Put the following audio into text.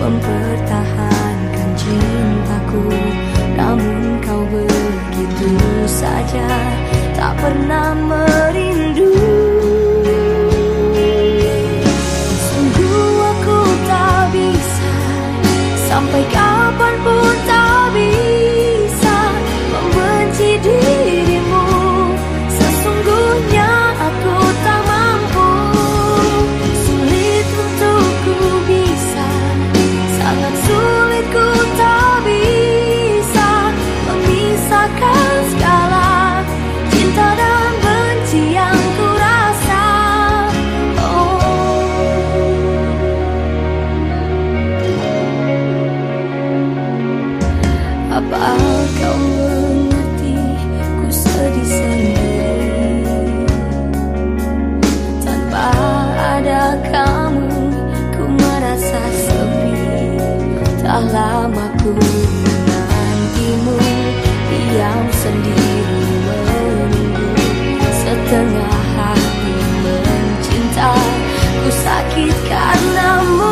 Mempertahankan cintaku. Namun kau begitu saja Tak pernah merindu. Sungguh aku tak bisa Sampai I'm not so sendiri Setengah hati mencinta Ku sakit karenamu